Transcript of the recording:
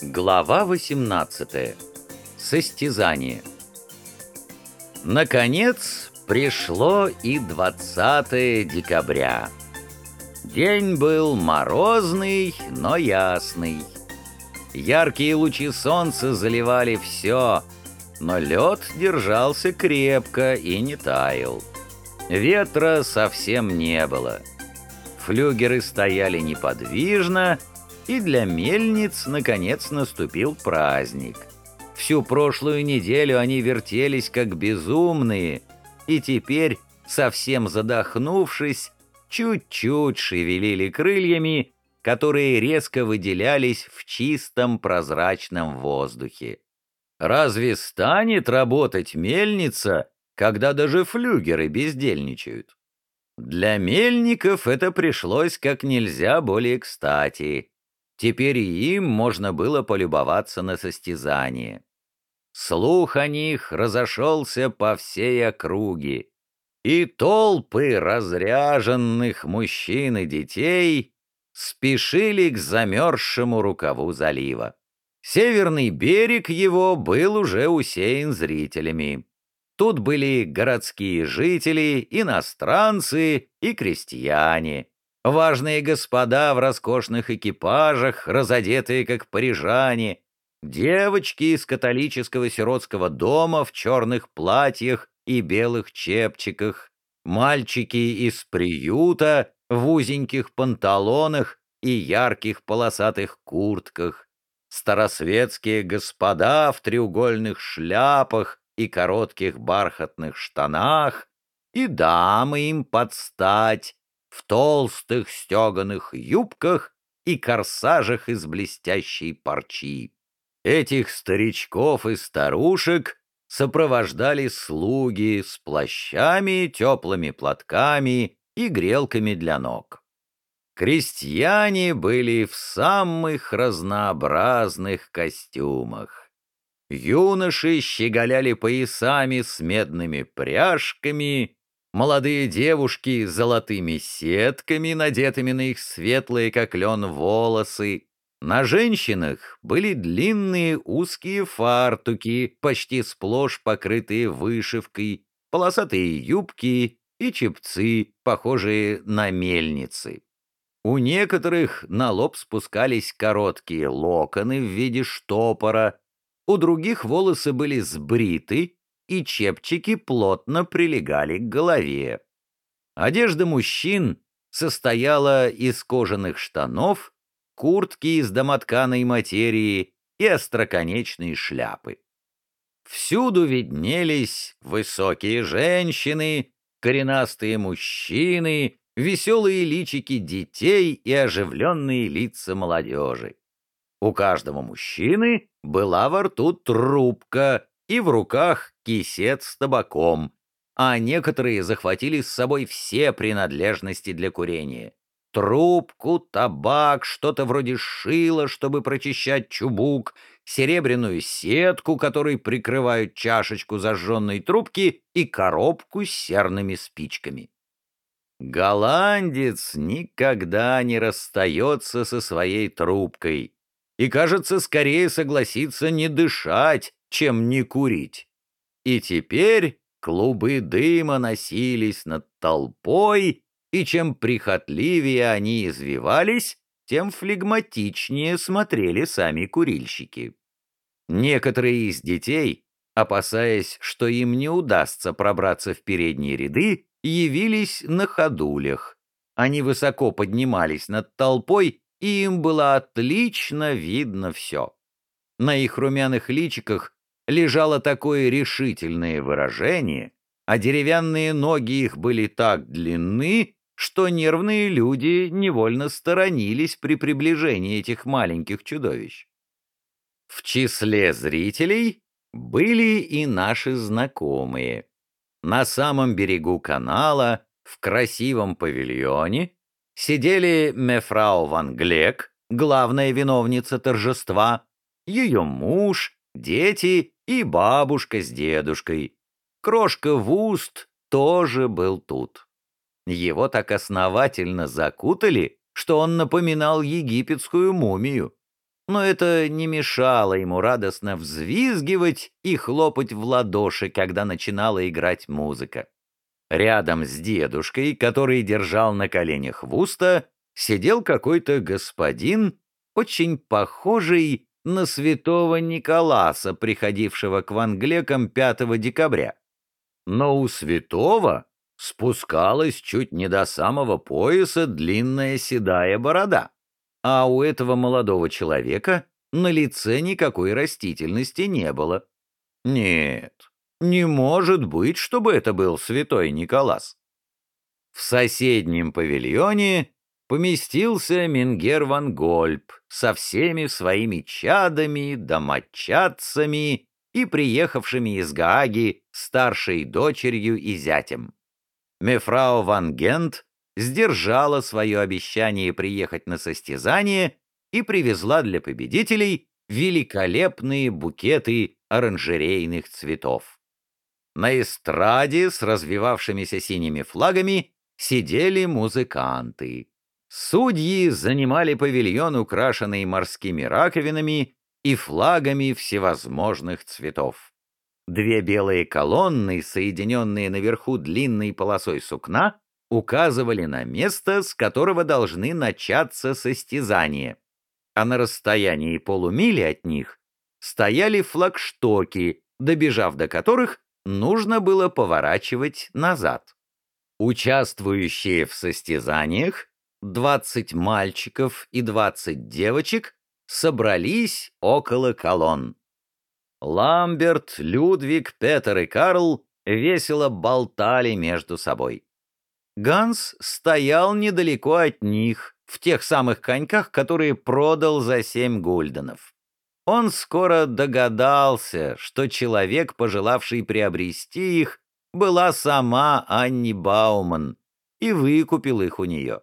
Глава 18. Состязание. Наконец пришло и 20 декабря. День был морозный, но ясный. Яркие лучи солнца заливали все, но лед держался крепко и не таял. Ветра совсем не было. Флюгеры стояли неподвижно, и для мельниц, наконец, наступил праздник. Всю прошлую неделю они вертелись как безумные, и теперь, совсем задохнувшись, чуть-чуть шевелили крыльями, которые резко выделялись в чистом прозрачном воздухе. Разве станет работать мельница, когда даже флюгеры бездельничают? Для мельников это пришлось как нельзя более кстати. Теперь и им можно было полюбоваться на состязание. Слух о них разошелся по всей округе, и толпы разряженных мужчин и детей спешили к замерзшему рукаву залива. Северный берег его был уже усеян зрителями. Тут были городские жители, иностранцы и крестьяне. Важные господа в роскошных экипажах, разодетые как парижане, девочки из католического сиротского дома в черных платьях и белых чепчиках, мальчики из приюта в узеньких панталонах и ярких полосатых куртках, старосветские господа в треугольных шляпах и коротких бархатных штанах, и дамы им подстать в толстых стеганых юбках и корсажах из блестящей парчи. Этих старичков и старушек сопровождали слуги с плащами, теплыми платками и грелками для ног. Крестьяне были в самых разнообразных костюмах. Юноши щеголяли поясами с медными пряжками, молодые девушки с золотыми сетками, надетыми на их светлые, как лен, волосы. На женщинах были длинные узкие фартуки, почти сплошь покрытые вышивкой, полосатые юбки и чепцы, похожие на мельницы. У некоторых на лоб спускались короткие локоны в виде штопора, у других волосы были сбриты, и чепчики плотно прилегали к голове. Одежда мужчин состояла из кожаных штанов, куртки из домотканой материи и остроконечной шляпы. Всюду виднелись высокие женщины, коренастые мужчины, веселые личики детей и оживленные лица молодежи. У каждого мужчины была во рту трубка и в руках кисет с табаком, а некоторые захватили с собой все принадлежности для курения. Трубку, табак, что-то вроде шила, чтобы прочищать чубук, серебряную сетку, которой прикрывают чашечку зажженной трубки, и коробку с серными спичками. Голландец никогда не расстается со своей трубкой и, кажется, скорее согласится не дышать, чем не курить. И теперь клубы дыма носились над толпой, и чем прихотливее они извивались, тем флегматичнее смотрели сами курильщики. Некоторые из детей, опасаясь, что им не удастся пробраться в передние ряды, явились на ходулях. Они высоко поднимались над толпой и им было отлично видно все. На их румяных личиках лежало такое решительное выражение, а деревянные ноги их были так длинны, что нервные люди невольно сторонились при приближении этих маленьких чудовищ. В числе зрителей были и наши знакомые. На самом берегу канала, в красивом павильоне, сидели Мефрау Ван Глек, главная виновница торжества, ее муж, дети и бабушка с дедушкой. Крошка Вуст тоже был тут. Его так основательно закутали, что он напоминал египетскую мумию. но это не мешало ему радостно взвизгивать и хлопать в ладоши, когда начинала играть музыка. Рядом с дедушкой, который держал на коленях Вуста, сидел какой-то господин, очень похожий на святого Николаса, приходившего к ванглекам 5 декабря. Но у святого спускалась чуть не до самого пояса длинная седая борода а у этого молодого человека на лице никакой растительности не было. Нет, не может быть, чтобы это был святой Николас. В соседнем павильоне поместился Менгер ван Гольб со всеми своими чадами, домочадцами и приехавшими из Гааги старшей дочерью и зятем. Мефрау ван Гент сдержала свое обещание приехать на состязание и привезла для победителей великолепные букеты оранжерейных цветов. На эстраде с развивавшимися синими флагами сидели музыканты. Судьи занимали павильон, украшенный морскими раковинами и флагами всевозможных цветов. Две белые колонны, соединенные наверху длинной полосой сукна, указывали на место, с которого должны начаться состязания, а на расстоянии полумили от них стояли флагштоки, добежав до которых нужно было поворачивать назад. Участвующие в состязаниях, 20 мальчиков и 20 девочек, собрались около колонн. Ламберт, Людвиг, Петер и Карл весело болтали между собой. Ганс стоял недалеко от них, в тех самых коньках, которые продал за семь гульденов. Он скоро догадался, что человек, пожелавший приобрести их, была сама Анни Бауман, и выкупил их у нее.